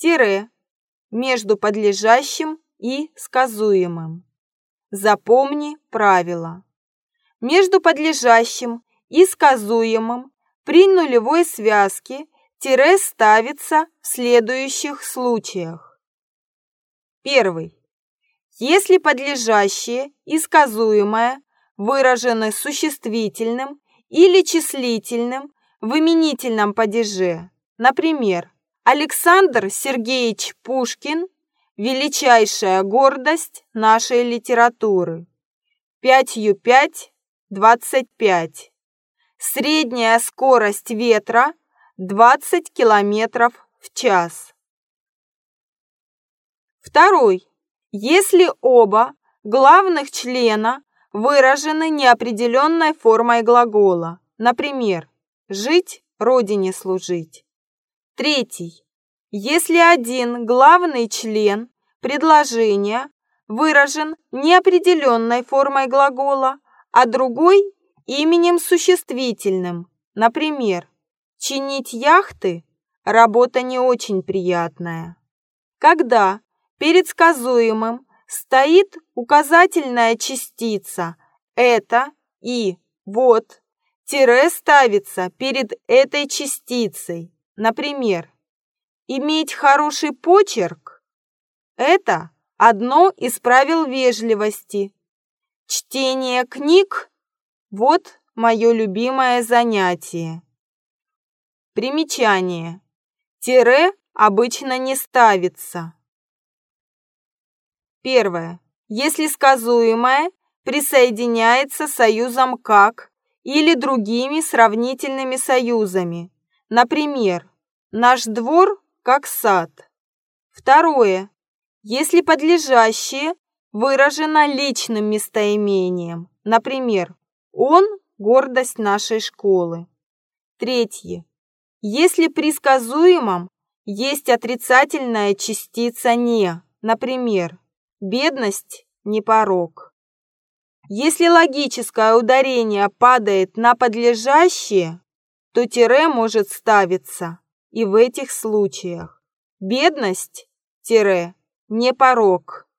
тире между подлежащим и сказуемым. Запомни правило. Между подлежащим и сказуемым при нулевой связке тире ставится в следующих случаях. Первый. Если подлежащее и сказуемое выражены существительным или числительным в именительном падеже, например, Александр Сергеевич Пушкин – величайшая гордость нашей литературы. Пятью пять – двадцать пять. Средняя скорость ветра – 20 километров в час. Второй. Если оба главных члена выражены неопределенной формой глагола, например, «жить, родине служить». Третий. Если один главный член предложения выражен неопределенной формой глагола, а другой – именем существительным, например, чинить яхты – работа не очень приятная. Когда перед сказуемым стоит указательная частица «это» и «вот», тире ставится перед этой частицей, Например, иметь хороший почерк – это одно из правил вежливости. Чтение книг – вот мое любимое занятие. Примечание. Тире обычно не ставится. Первое. Если сказуемое присоединяется союзом «как» или другими сравнительными союзами. Например, Наш двор как сад. Второе. Если подлежащее выражено личным местоимением, например, он – гордость нашей школы. Третье. Если при сказуемом есть отрицательная частица «не», например, бедность – не порог. Если логическое ударение падает на подлежащее, то тире может ставиться и в этих случаях. Бедность – не порог.